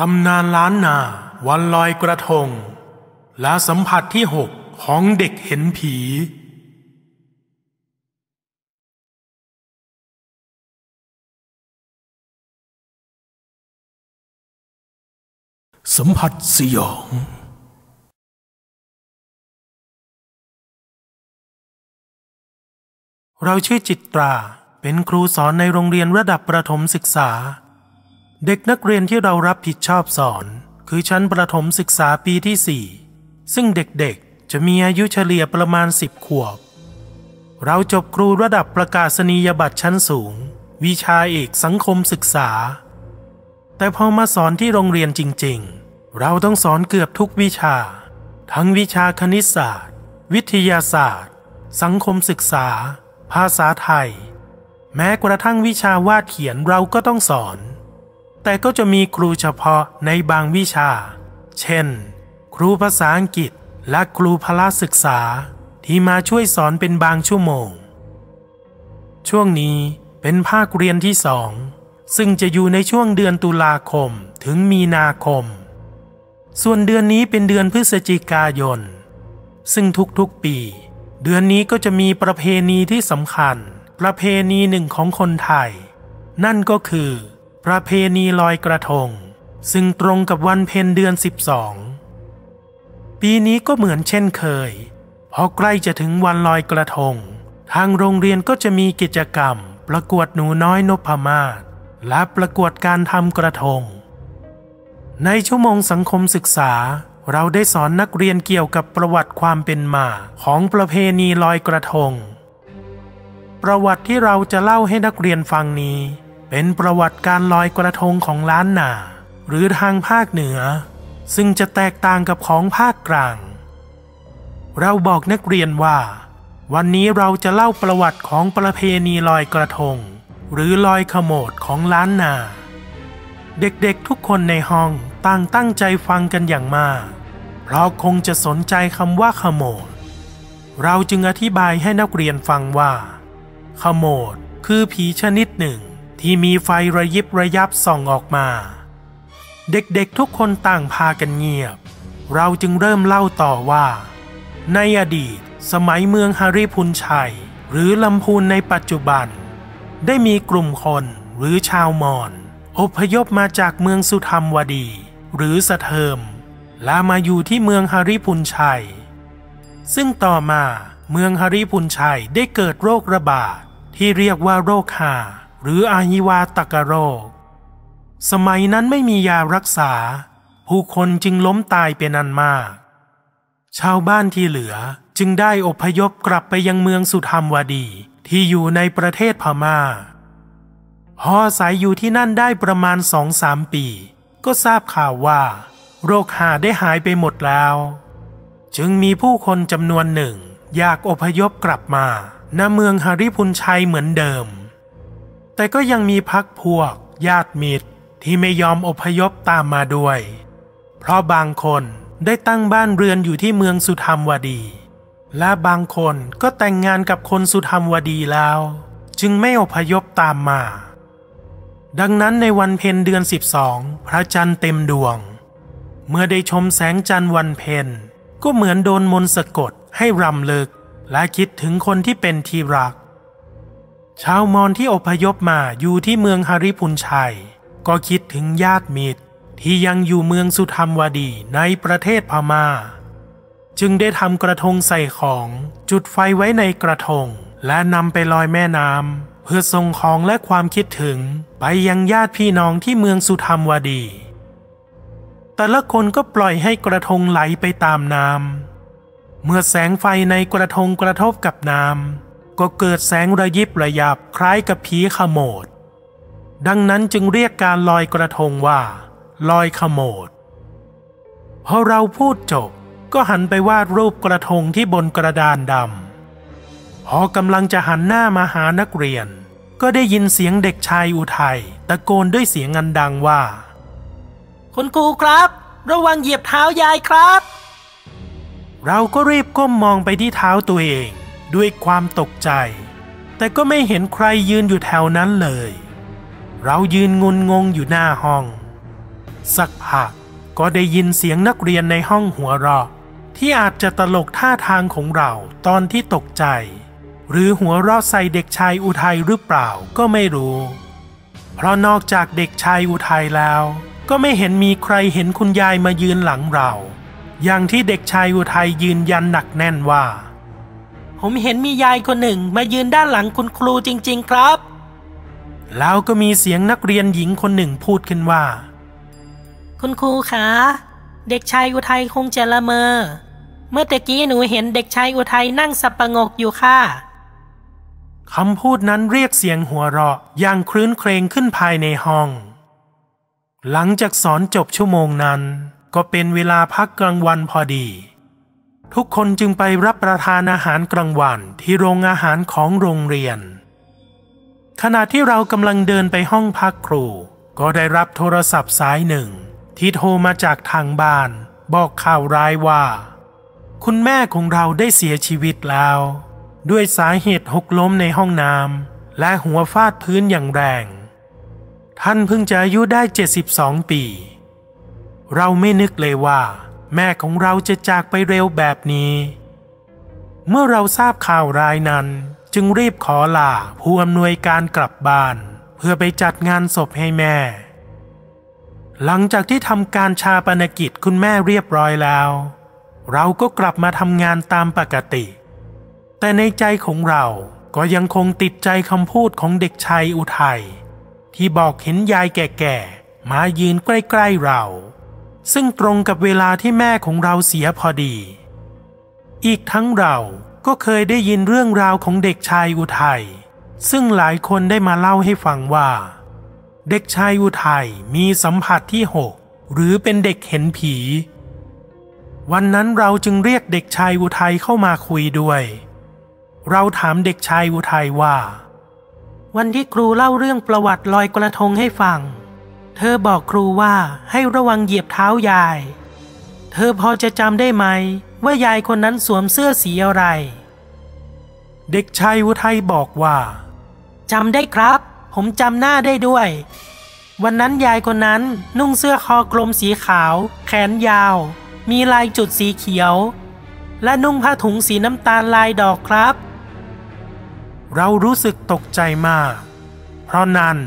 ตำนานล้านนาวันลอยกระทง และสัมผัสที่หกของเด็กเห็นผี สัมผัสสยอง เราชื่อจิตราเป็นครูสอนในโรงเรียนระดับประถมศึกษา เด็กนักเรียนที่เรารับผิดชอบสอน คือชั้นประถมศึกษาปีที่สี่ซึ่งเด็กๆ จะมีอายุเฉลี่ยประมาณสิบขวบ เราจบครูระดับประกาศนียบัตรชั้นสูง วิชาเอกสังคมศึกษา แต่พอมาสอนที่โรงเรียนจริงๆ เราต้องสอนเกือบทุกวิชา ทั้งวิชาคณิตศาสตร์ วิทยาศาสตร์ สังคมศึกษา ภาษาไทย แม้กระทั่งวิชาวาดเขียนเราก็ต้องสอน แต่ก็จะมีครูเฉพาะในบางวิชา เช่น ครูภาษาอังกฤษและครูพละศึกษาที่มาช่วยสอนเป็นบางชั่วโมง ช่วงนี้เป็นภาคเรียนที่สอง ซึ่งจะอยู่ในช่วงเดือนตุลาคมถึงมีนาคม ส่วนเดือนนี้เป็นเดือนพฤศจิกายน ซึ่งทุกๆปี เดือนนี้ก็จะมีประเพณีที่สำคัญ ประเพณีหนึ่งของคนไทย นั่นก็คือ ประเพณีลอยกระทง ซึ่งตรงกับวันเพ็ญเดือน 12 ปีนี้ก็เหมือนเช่นเคย พอใกล้จะถึงวันลอยกระทง ทางโรงเรียนก็จะมีกิจกรรม ประกวดหนูน้อยนพมาศและประกวดการทำกระทง ในชั่วโมงสังคมศึกษา เราได้สอนนักเรียนเกี่ยวกับประวัติความเป็นมาของประเพณีลอยกระทง ประวัติที่เราจะเล่าให้นักเรียนฟังนี้ เป็นประวัติการลอยกระทงของล้านนา หรือทางภาคเหนือ ซึ่งจะแตกต่างกับของภาคกลาง เราบอกนักเรียนว่า วันนี้เราจะเล่าประวัติของประเพณีลอยกระทง หรือลอยขโมดของล้านนา เด็กๆทุกคนในห้องต่างตั้งใจฟังกันอย่างมาก เพราะคงจะสนใจคำว่าขโมดเราจึงอธิบายให้นักเรียนฟังว่า ขโมดคือผีชนิดหนึ่ง ที่มีไฟระยิบระยับส่องออกมา เด็กๆทุกคนต่างพากันเงียบ เราจึงเริ่มเล่าต่อว่า ในอดีต สมัยเมืองฮาริพุนชัย หรือลำพูนในปัจจุบัน ได้มีกลุ่มคนหรือชาวมอญอพยพมาจากเมืองสุธรรมวดี หรือสะเทิม และมาอยู่ที่เมืองฮาริพุนชัย ซึ่งต่อมาเมืองฮาริพุนชัยได้เกิดโรคระบาดที่เรียกว่าโรคหา หรืออาหิวาตกโรค สมัยนั้นไม่มียารักษา ผู้คนจึงล้มตายเป็นอันมาก ชาวบ้านที่เหลือจึงได้อพยพกลับไปยังเมืองสุธรรมวดีที่อยู่ในประเทศพมา่าพออาศัยอยู่ที่นั่นได้ประมาณสองสามปี ก็ทราบข่าวว่า โรคหาได้หายไปหมดแล้ว จึงมีผู้คนจำนวนหนึ่ง อยากอพยพกลับมาณเมืองฮาริพุนชัยเหมือนเดิม แต่ก็ยังมีพักพวก ญาติมิตรที่ไม่ยอมอพยพตามมาด้วย เพราะบางคนได้ตั้งบ้านเรือนอยู่ที่เมืองสุธรรมวดี และบางคนก็แต่งงานกับคนสุธรรมวดีแล้ว จึงไม่อพยพตามมา ดังนั้นในวันเพ็ญเดือน 12 พระจันทร์เต็มดวง เมื่อได้ชมแสงจันทร์วันเพ็ญก็เหมือนโดนมนต์สะกดให้รำลึก และคิดถึงคนที่เป็นที่รัก ชาวมอญที่อพยพมาอยู่ที่เมืองฮาริพุนชัย ก็คิดถึงญาติมิตรที่ยังอยู่เมืองสุธรรมวดีในประเทศพมา่า จึงได้ทำกระทงใส่ของจุดไฟไว้ในกระทง และนำไปลอยแม่น้ำเพื่อส่งของและความคิดถึงไปยังญาติพี่น้องที่เมืองสุธรรมวดี แต่ละคนก็ปล่อยให้กระทงไหลไปตามน้ำเมื่อแสงไฟในกระทงกระทบกับน้ำ ก็เกิดแสงระยิบระยับคล้ายกับผีขโมด ดังนั้นจึงเรียกการลอยกระทงว่า ลอยขโมด พอเราพูดจบก็หันไปวาดรูปกระทงที่บนกระดานดำ พอกำลังจะหันหน้ามาหานักเรียน ก็ได้ยินเสียงเด็กชายอุทัยตะโกนด้วยเสียงอันดังว่า คุณครูครับ ระวังเหยียบเท้ายายครับ เราก็รีบก้มมองไปที่เท้าตัวเอง ด้วยความตกใจ แต่ก็ไม่เห็นใครยืนอยู่แถวนั้นเลย เรายืนงุนงงอยู่หน้าห้อง สักพักก็ได้ยินเสียงนักเรียนในห้องหัวเราะที่อาจจะตลกท่าทางของเราตอนที่ตกใจ หรือหัวเราะใส่เด็กชายอุทัยหรือเปล่าก็ไม่รู้ เพราะนอกจากเด็กชายอุทัยแล้ว ก็ไม่เห็นมีใครเห็นคุณยายมายืนหลังเรา อย่างที่เด็กชายอุทัยยืนยันหนักแน่นว่า ผมเห็นมียายคนหนึ่งมายืนด้านหลังคุณครูจริง ๆ ครับ แล้วก็มีเสียงนักเรียนหญิงคนหนึ่งพูดขึ้นว่า คุณครูคะเด็กชายอุทัยคงจะละเมอ เมื่อตะกี้หนูเห็นเด็กชายอุทัยนั่งสับประงกอยู่ค่ะคำพูดนั้นเรียกเสียงหัวเราะอย่างคลื้นเครงขึ้นภายในห้อง หลังจากสอนจบชั่วโมงนั้น ก็เป็นเวลาพักกลางวันพอดี ทุกคนจึงไปรับประทานอาหารกลางวันที่โรงอาหารของโรงเรียน ขณะที่เรากำลังเดินไปห้องพักครู ก็ได้รับโทรศัพท์สายหนึ่ง ที่โทรมาจากทางบ้าน บอกข่าวร้ายว่า คุณแม่ของเราได้เสียชีวิตแล้ว ด้วยสาเหตุหกล้มในห้องน้ำและหัวฟาดพื้นอย่างแรง ท่านเพิ่งจะอายุได้ 72 ปี เราไม่นึกเลยว่า แม่ของเราจะจากไปเร็วแบบนี้ เมื่อเราทราบข่าวร้ายนั้นจึงรีบขอลาผู้อำนวยการกลับบ้าน เพื่อไปจัดงานศพให้แม่ หลังจากที่ทำการชาปนกิจคุณแม่เรียบร้อยแล้ว เราก็กลับมาทำงานตามปกติ แต่ในใจของเราก็ยังคงติดใจคำพูดของเด็กชายอุทัยที่บอกเห็นยายแก่ๆมายืนใกล้ๆเรา ซึ่งตรงกับเวลาที่แม่ของเราเสียพอดี อีกทั้งเราก็เคยได้ยินเรื่องราวของเด็กชายอุทัย ซึ่งหลายคนได้มาเล่าให้ฟังว่า เด็กชายอุทัยมีสัมผัสที่หกหรือเป็นเด็กเห็นผี วันนั้นเราจึงเรียกเด็กชายอุทัยเข้ามาคุยด้วย เราถามเด็กชายอุทัยว่า วันที่ครูเล่าเรื่องประวัติลอยกระทงให้ฟัง เธอบอกครูว่าให้ระวังเหยียบเท้ายาย เธอพอจะจำได้ไหม ว่ายายคนนั้นสวมเสื้อสีอะไร เด็กชายอุทัยบอกว่าจำได้ครับ ผมจำหน้าได้ด้วย วันนั้นยายคนนั้นนุ่งเสื้อคอกลมสีขาว แขนยาว มีลายจุดสีเขียว และนุ่งผ้าถุงสีน้ำตาลลายดอกครับ เรารู้สึกตกใจมาก เพราะนั่น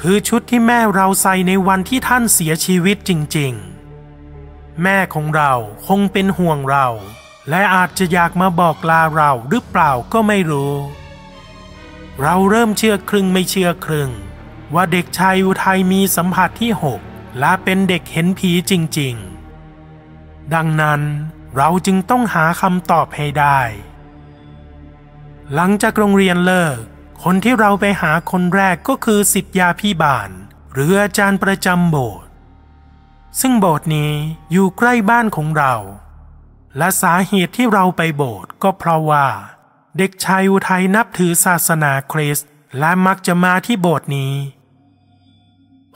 คือชุดที่แม่เราใส่ในวันที่ท่านเสียชีวิตจริงๆ แม่ของเราคงเป็นห่วงเรา และอาจจะอยากมาบอกลาเราหรือเปล่าก็ไม่รู้ เราเริ่มเชื่อครึ่งไม่เชื่อครึ่ง ว่าเด็กชายอุทัยมีสัมผัสที่หกและเป็นเด็กเห็นผีจริงๆ ดังนั้นเราจึงต้องหาคำตอบให้ได้ หลังจากโรงเรียนเลิก คนที่เราไปหาคนแรกก็คือสิทธยาพี่บานหรืออาจารย์ประจำโบสถ์ซึ่งโบสถ์นี้อยู่ใกล้บ้านของเรา และสาเหตุที่เราไปโบสถ์ก็เพราะว่า เด็กชายอุทัยนับถือศาสนาคริสต์และมักจะมาที่โบสถ์นี้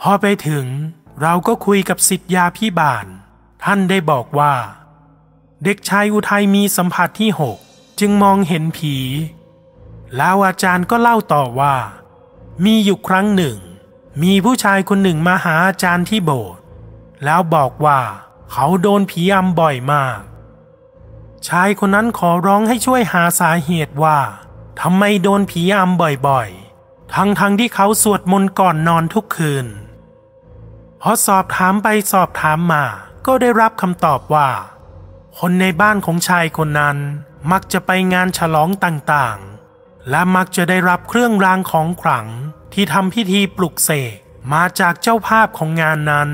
พอไปถึงเราก็คุยกับสิทธยาพี่บานท่านได้บอกว่า เด็กชายอุทัยมีสัมผัสที่หกจึงมองเห็นผี แล้วอาจารย์ก็เล่าต่อว่า มีอยู่ครั้งหนึ่ง มีผู้ชายคนหนึ่งมาหาอาจารย์ที่โบสถ์แล้วบอกว่าเขาโดนผีอำบ่อยมาก ชายคนนั้นขอร้องให้ช่วยหาสาเหตุว่าทำไมโดนผีอำบ่อยๆ ทั้งๆทที่เขาสวดมนต์ก่อนนอนทุกคืนพอสอบถามไปสอบถามมา ก็ได้รับคำตอบว่า คนในบ้านของชายคนนั้นมักจะไปงานฉลองต่างๆ และมักจะได้รับเครื่องรางของขลังที่ทำพิธีปลุกเสกมาจากเจ้าภาพของงานนั้น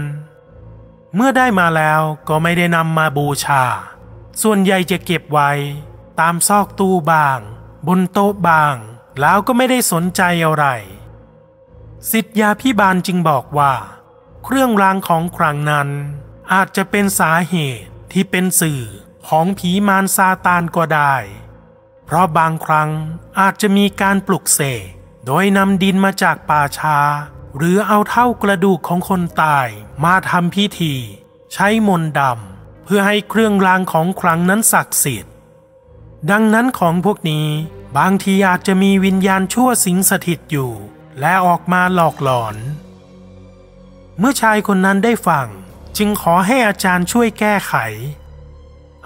เมื่อได้มาแล้วก็ไม่ได้นำมาบูชา ส่วนใหญ่จะเก็บไว้ ตามซอกตู้บาง บนโต๊ะบาง แล้วก็ไม่ได้สนใจอะไร สิทธยาพิบาลจึงบอกว่า เครื่องรางของขลังนั้น อาจจะเป็นสาเหตุที่เป็นสื่อของผีมารซาตานก็ได้ เพราะบางครั้งอาจจะมีการปลุกเสกโดยนำดินมาจากป่าชา หรือเอาเท่ากระดูกของคนตายมาทำพิธี ใช้มนต์ดำเพื่อให้เครื่องรางของขลังนั้นศักดิ์สิทธิ์ ดังนั้นของพวกนี้บางทีอาจจะมีวิญญาณชั่วสิงสถิตอยู่ และออกมาหลอกหลอน เมื่อชายคนนั้นได้ฟังจึงขอให้อาจารย์ช่วยแก้ไข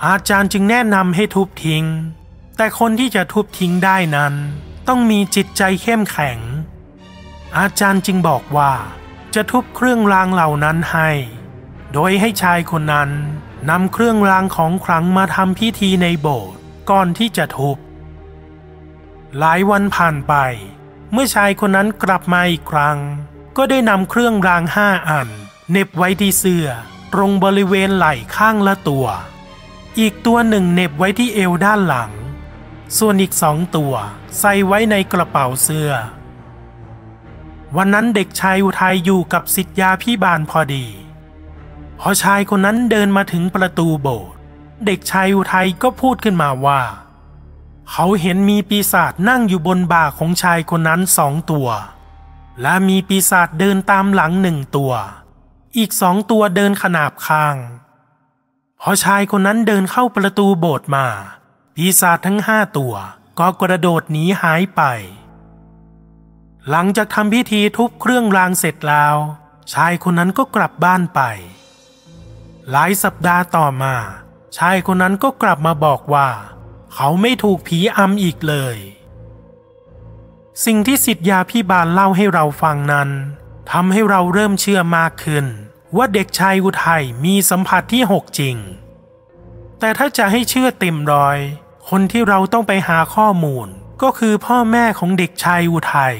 อาจารย์จึงแนะนำให้ทุบทิ้ง แต่คนที่จะทุบทิ้งได้นั้น ต้องมีจิตใจเข้มแข็ง อาจารย์จึงบอกว่า จะทุบเครื่องรางเหล่านั้นให้ โดยให้ชายคนนั้นนำเครื่องรางของขลังมาทำพิธีในโบสถ์ก่อนที่จะทุบ หลายวันผ่านไป เมื่อชายคนนั้นกลับมาอีกครั้ง ก็ได้นำเครื่องรางห้าอันเน็บไว้ที่เสื้อตรงบริเวณไหล่ข้างละตัว อีกตัวหนึ่งเน็บไว้ที่เอวด้านหลัง ส่วนอีกสองตัวใส่ไว้ในกระเป๋าเสื้อ วันนั้นเด็กชายอุทัยอยู่กับสิทธยาพี่บานพอดี พอชายคนนั้นเดินมาถึงประตูโบสถ์เด็กชายอุทัยก็พูดขึ้นมาว่า เขาเห็นมีปีศาจนั่งอยู่บนบ่าของชายคนนั้นสองตัว และมีปีศาจเดินตามหลังหนึ่งตัว อีกสองตัวเดินขนาบข้าง พอชายคนนั้นเดินเข้าประตูโบสถ์มา ปีศาจทั้งห้าตัวก็กระโดดหนีหายไป หลังจากทำพิธีทุบเครื่องรางเสร็จแล้ว ชายคนนั้นก็กลับบ้านไป หลายสัปดาห์ต่อมา ชายคนนั้นก็กลับมาบอกว่า เขาไม่ถูกผีอำอีกเลย สิ่งที่สิทธยาพี่บานเล่าให้เราฟังนั้นทำให้เราเริ่มเชื่อมากขึ้น ว่าเด็กชายอุทัยมีสัมผัสที่หกจริง แต่ถ้าจะให้เชื่อเต็มร้อย คนที่เราต้องไปหาข้อมูลก็คือพ่อแม่ของเด็กชายอุทัย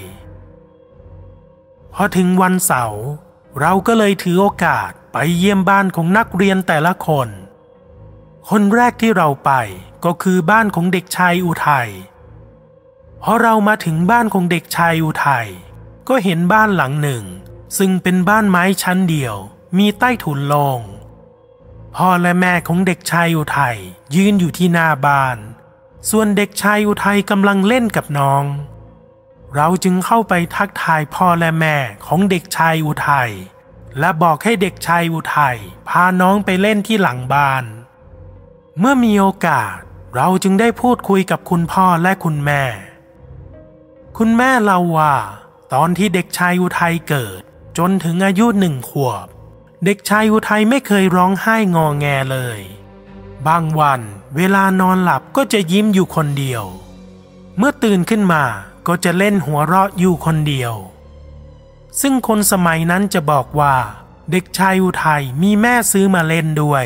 พอถึงวันเสาร์เราก็เลยถือโอกาสไปเยี่ยมบ้านของนักเรียนแต่ละคน คนแรกที่เราไปก็คือบ้านของเด็กชายอุทัยพอเรามาถึงบ้านของเด็กชายอุทัยก็เห็นบ้านหลังหนึ่ง ซึ่งเป็นบ้านไม้ชั้นเดียว มีใต้ถุนโลงพ่อและแม่ของเด็กชายอุทัยยืนอยู่ที่หน้าบ้าน ส่วนเด็กชายอุทัยกำลังเล่นกับน้อง เราจึงเข้าไปทักทายพ่อและแม่ของเด็กชายอุทัยและบอกให้เด็กชายอุทัยพาน้องไปเล่นที่หลังบ้าน เมื่อมีโอกาสเราจึงได้พูดคุยกับคุณพ่อและคุณแม่ คุณแม่เล่าว่า ตอนที่เด็กชายอุทัยเกิด จนถึงอายุหนึ่งขวบ เด็กชายอุทัยไม่เคยร้องไห้งอแงเลย บางวันเวลานอนหลับก็จะยิ้มอยู่คนเดียว เมื่อตื่นขึ้นมาก็จะเล่นหัวเราะอยู่คนเดียว ซึ่งคนสมัยนั้นจะบอกว่า เด็กชายอุทัยมีแม่ซื้อมาเล่นด้วย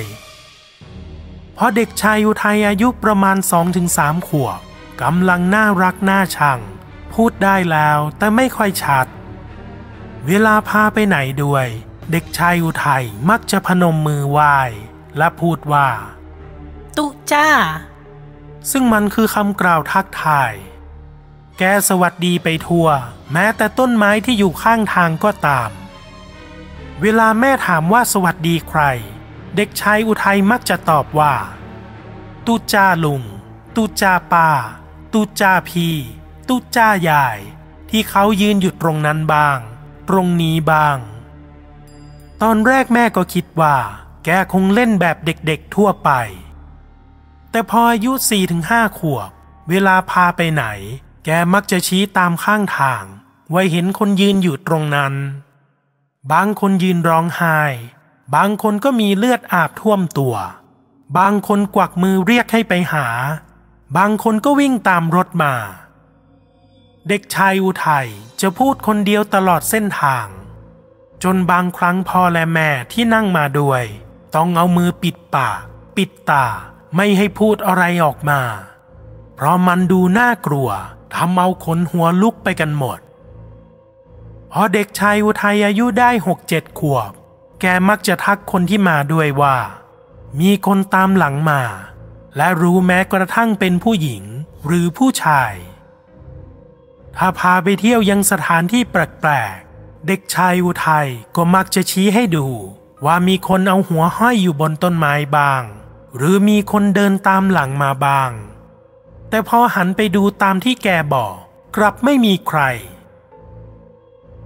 เพราะเด็กชายอุทัยอายุประมาณสองถึงสามขวบกำลังน่ารักน่าชัง พูดได้แล้วแต่ไม่ค่อยชัด เวลาพาไปไหนด้วย เด็กชายอุทัยมักจะพนมมือไหว้และพูดว่า ตุจ้า ซึ่งมันคือคำกล่าวทักทาย แกสวัสดีไปทั่ว แม้แต่ต้นไม้ที่อยู่ข้างทางก็ตาม เวลาแม่ถามว่าสวัสดีใคร เด็กชายอุทัยมักจะตอบว่า ตุจ้าลุง ตุจ้าป้า ตุจ้าพี่ตุจ้ายาย ที่เขายืนอยู่ตรงนั้นบ้าง ตรงนี้บ้าง ตอนแรกแม่ก็คิดว่า แกคงเล่นแบบเด็กๆทั่วไป แต่พออายุสี่ถึงห้าขวบ เวลาพาไปไหน แกมักจะชี้ตามข้างทางไว้เห็นคนยืนอยู่ตรงนั้น บางคนยืนร้องไห้ บางคนก็มีเลือดอาบท่วมตัว บางคนกวักมือเรียกให้ไปหา บางคนก็วิ่งตามรถมา เด็กชายอุทัยจะพูดคนเดียวตลอดเส้นทาง จนบางครั้งพ่อและแม่ที่นั่งมาด้วย ต้องเอามือปิดปาก ปิดตา ไม่ให้พูดอะไรออกมา เพราะมันดูน่ากลัวทำเอาขนหัวลุกไปกันหมด พอเด็กชายอุทัยอายุได้หกเจ็ดขวบ แกมักจะทักคนที่มาด้วยว่า มีคนตามหลังมา และรู้แม้กระทั่งเป็นผู้หญิงหรือผู้ชาย ถ้าพาไปเที่ยวยังสถานที่แปลกๆ เด็กชายอุทัยก็มักจะชี้ให้ดูว่ามีคนเอาหัวห้อยอยู่บนต้นไม้บาง หรือมีคนเดินตามหลังมาบ้าง แต่พอหันไปดูตามที่แกบอกกลับไม่มีใคร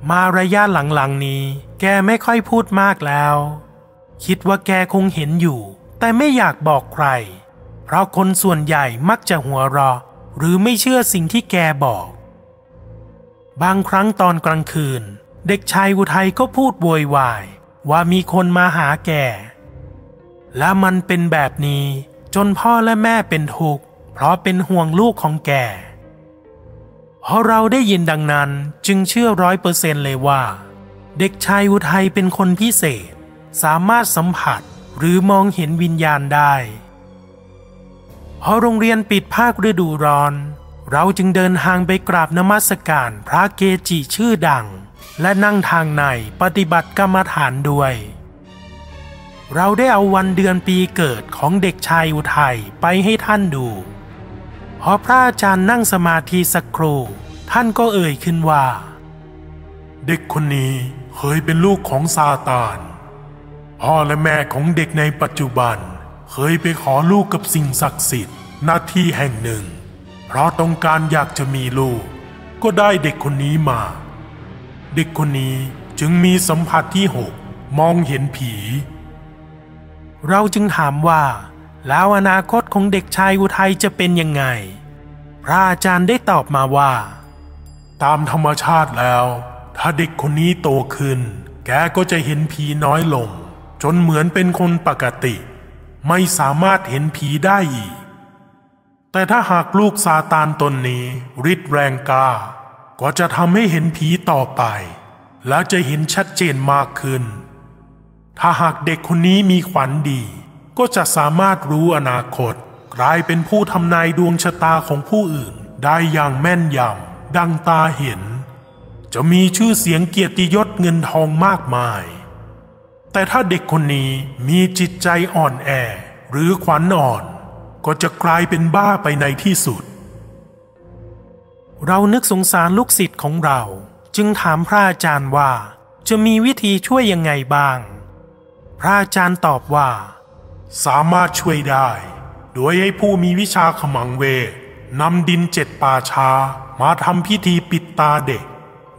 มาระยะหลังๆนี้ แกไม่ค่อยพูดมากแล้ว คิดว่าแกคงเห็นอยู่ แต่ไม่อยากบอกใคร เพราะคนส่วนใหญ่มักจะหัวเราะหรือไม่เชื่อสิ่งที่แกบอก บางครั้งตอนกลางคืน เด็กชายอุทัยก็พูดโวยวายว่ามีคนมาหาแก และมันเป็นแบบนี้ จนพ่อและแม่เป็นทุกข์เพราะเป็นห่วงลูกของแกพอเราได้ยินดังนั้นจึงเชื่อร้อยเปอร์เซนเลยว่า เด็กชายอุทัยเป็นคนพิเศษ สามารถสัมผัสหรือมองเห็นวิญญาณได้พอโรงเรียนปิดภาคฤดูร้อน เราจึงเดินทางไปกราบนมัสการพระเกจิชื่อดัง และนั่งทางในปฏิบัติกรรมฐานด้วย เราได้เอาวันเดือนปีเกิดของเด็กชายอุทัยไปให้ท่านดู พอพระอาจารย์นั่งสมาธิสักครู่ท่านก็เอ่ยขึ้นว่า เด็กคนนี้เคยเป็นลูกของซาตาน พ่อและแม่ของเด็กในปัจจุบัน เคยไปขอลูกกับสิ่งศักดิ์สิทธิ์หน้าที่แห่งหนึ่ง เพราะต้องการอยากจะมีลูก ก็ได้เด็กคนนี้มา เด็กคนนี้จึงมีสัมผัสที่หกมองเห็นผี เราจึงถามว่า แล้วอนาคตของเด็กชายอุทัยจะเป็นยังไง พระอาจารย์ได้ตอบมาว่า ตามธรรมชาติแล้ว ถ้าเด็กคนนี้โตขึ้น แกก็จะเห็นผีน้อยลง จนเหมือนเป็นคนปกติ ไม่สามารถเห็นผีได้อีก แต่ถ้าหากลูกซาตานตนนี้ฤทธิ์แรงกล้าก็จะทำให้เห็นผีต่อไป และจะเห็นชัดเจนมากขึ้น ถ้าหากเด็กคนนี้มีขวัญดี ก็จะสามารถรู้อนาคต กลายเป็นผู้ทำนายดวงชะตาของผู้อื่นได้อย่างแม่นยำดังตาเห็น จะมีชื่อเสียงเกียรติยศเงินทองมากมาย แต่ถ้าเด็กคนนี้มีจิตใจอ่อนแอ หรือขวัญอ่อน ก็จะกลายเป็นบ้าไปในที่สุด เรานึกสงสารลูกศิษย์ของเรา จึงถามพระอาจารย์ว่าจะมีวิธีช่วยยังไงบ้าง พระอาจารย์ตอบว่า สามารถช่วยได้ โดยให้ผู้มีวิชาขมังเวนำดินเจ็ดป่าช้ามาทำพิธีปิดตาเด็ก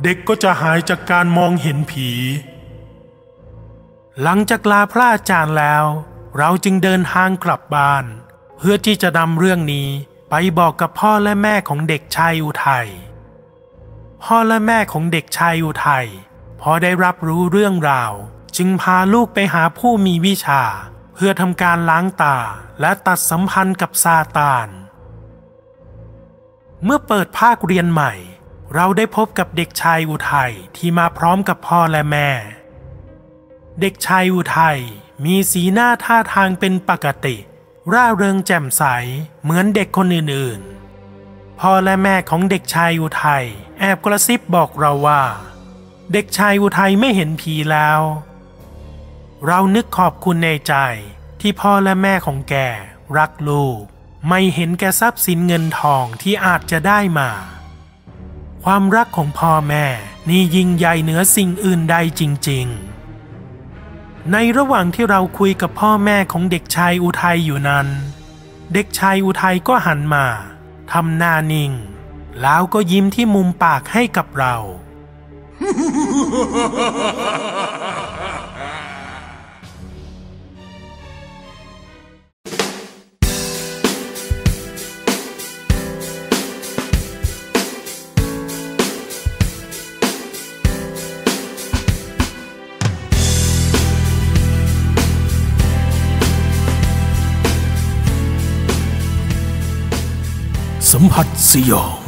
เด็กก็จะหายจากการมองเห็นผี หลังจากลาพระอาจารย์แล้ว เราจึงเดินทางกลับบ้าน เพื่อที่จะนำเรื่องนี้ไปบอกกับพ่อและแม่ของเด็กชายอุทัยพ่อและแม่ของเด็กชายอุทัยพอได้รับรู้เรื่องราว จึงพาลูกไปหาผู้มีวิชา เพื่อทำการล้างตาและตัดสัมพันธ์กับซาตาน เมื่อเปิดภาคเรียนใหม่ เราได้พบกับเด็กชายอุทัยที่มาพร้อมกับพ่อและแม่ เด็กชายอุทัยมีสีหน้าท่าทางเป็นปกติ ร่าเริงแจ่มใสเหมือนเด็กคนอื่นๆ พ่อและแม่ของเด็กชายอุทัยแอบกระซิบบอกเราว่า เด็กชายอุทัยไม่เห็นผีแล้ว เรานึกขอบคุณในใจที่พ่อและแม่ของแกรักลูก ไม่เห็นแกทรัพย์สินเงินทองที่อาจจะได้มา ความรักของพ่อแม่นี่ยิ่งใหญ่เหนือสิ่งอื่นใดจริง ๆ ในระหว่างที่เราคุยกับพ่อแม่ของเด็กชายอุทัยอยู่นั้น เด็กชายอุทัยก็หันมาทำหน้านิ่ง แล้วก็ยิ้มที่มุมปากให้กับเรา 発音